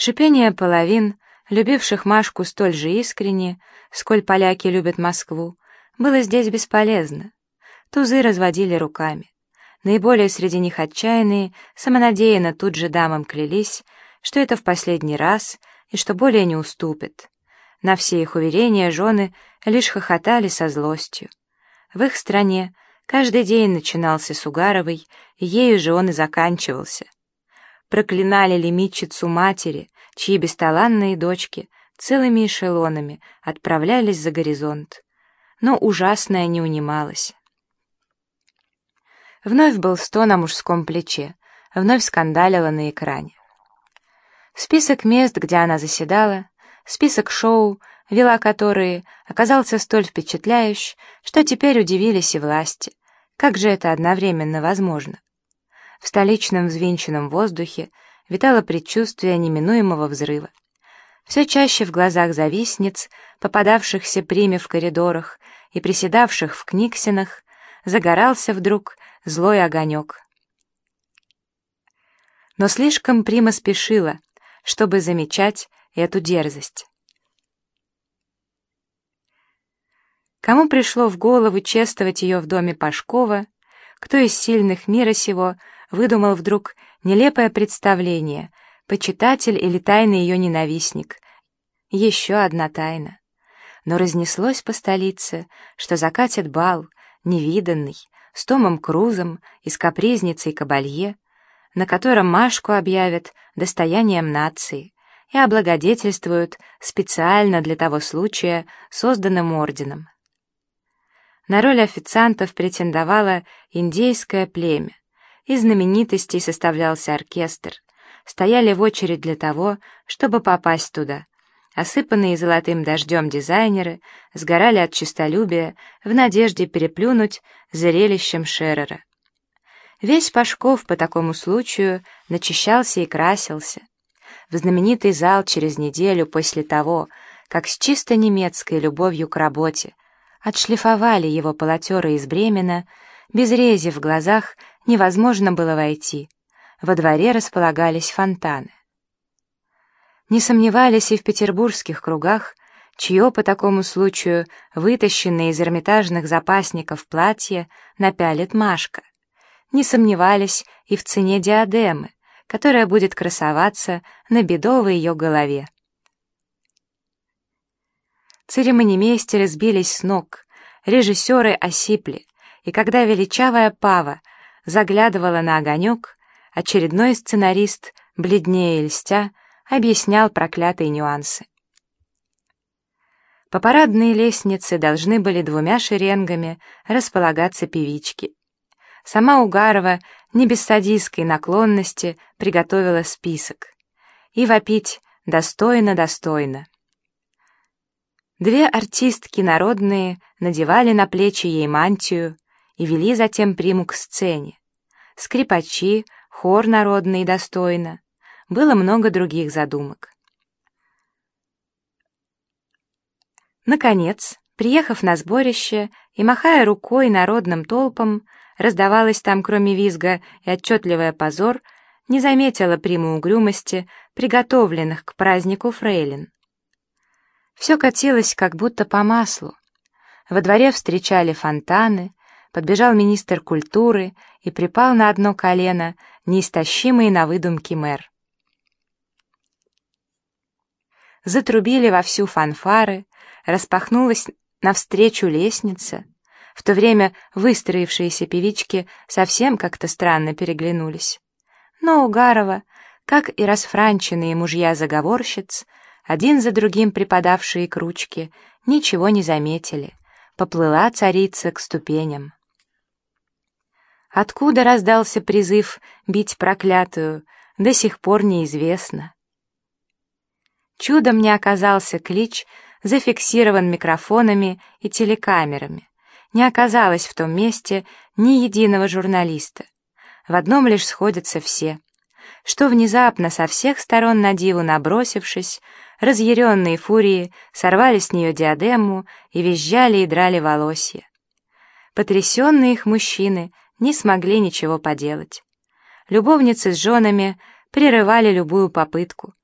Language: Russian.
Шипение половин, любивших Машку столь же искренне, сколь поляки любят Москву, было здесь бесполезно. Тузы разводили руками. Наиболее среди них отчаянные, самонадеянно тут же дамам клялись, что это в последний раз и что более не уступят. На все их уверения жены лишь хохотали со злостью. В их стране каждый день начинался с Угаровой, ею же он и заканчивался. Проклинали лимитчицу матери, чьи бесталанные дочки целыми эшелонами отправлялись за горизонт. Но ужасное не унималось. Вновь был стон на мужском плече, вновь скандалила на экране. Список мест, где она заседала, список шоу, вела которые, оказался столь впечатляющий, что теперь удивились и власти. Как же это одновременно возможно? В столичном взвинченном воздухе витало предчувствие неминуемого взрыва. Все чаще в глазах завистниц, попадавшихся приме в коридорах и приседавших в книгсинах, загорался вдруг злой огонек. Но слишком Прима спешила, чтобы замечать эту дерзость. Кому пришло в голову чествовать ее в доме Пашкова, кто из сильных мира сего выдумал вдруг нелепое представление, почитатель или тайный ее ненавистник. Еще одна тайна. Но разнеслось по столице, что закатят бал, невиданный, с Томом Крузом и с капризницей Кабалье, на котором Машку объявят достоянием нации и облагодетельствуют специально для того случая созданным орденом. На роль официантов претендовало индейское племя, из знаменитостей составлялся оркестр, стояли в очередь для того, чтобы попасть туда. Осыпанные золотым дождем дизайнеры сгорали от честолюбия в надежде переплюнуть зрелищем Шеррера. Весь Пашков по такому случаю начищался и красился. В знаменитый зал через неделю после того, как с чисто немецкой любовью к работе отшлифовали его полотеры из Бремена, без рези в глазах невозможно было войти. Во дворе располагались фонтаны. Не сомневались и в петербургских кругах, чье по такому случаю вытащенное из эрмитажных запасников платье напялит Машка не сомневались и в цене диадемы, которая будет красоваться на бедовой ее голове. Церемонимейстеры сбились с ног, режиссеры осипли, и когда величавая Пава заглядывала на огонек, очередной сценарист, бледнее и льстя, объяснял проклятые нюансы. По парадной лестнице должны были двумя шеренгами располагаться певички. Сама Угарова не без садистской наклонности приготовила список. И вопить «достойно-достойно». Две артистки народные надевали на плечи ей мантию и вели затем приму к сцене. Скрипачи, хор народный достойно. Было много других задумок. Наконец, приехав на сборище и махая рукой народным толпам, раздавалось там, кроме визга и отчетливая позор, не заметила приму угрюмости, приготовленных к празднику фрейлин. Все катилось как будто по маслу. Во дворе встречали фонтаны, подбежал министр культуры и припал на одно колено, неистощимый на выдумки мэр. Затрубили во всю фанфары, распахнулась навстречу лестница — в то время выстроившиеся певички совсем как-то странно переглянулись. Но Угарова, как и расфранченные мужья заговорщиц, один за другим припадавшие к ручке, ничего не заметили. Поплыла царица к ступеням. Откуда раздался призыв бить проклятую, до сих пор неизвестно. Чудом не оказался клич, зафиксирован микрофонами и телекамерами не оказалось в том месте ни единого журналиста. В одном лишь сходятся все, что внезапно со всех сторон на диву набросившись, разъяренные фурии сорвали с нее диадему и визжали и драли волосья. Потрясенные их мужчины не смогли ничего поделать. Любовницы с женами прерывали любую попытку,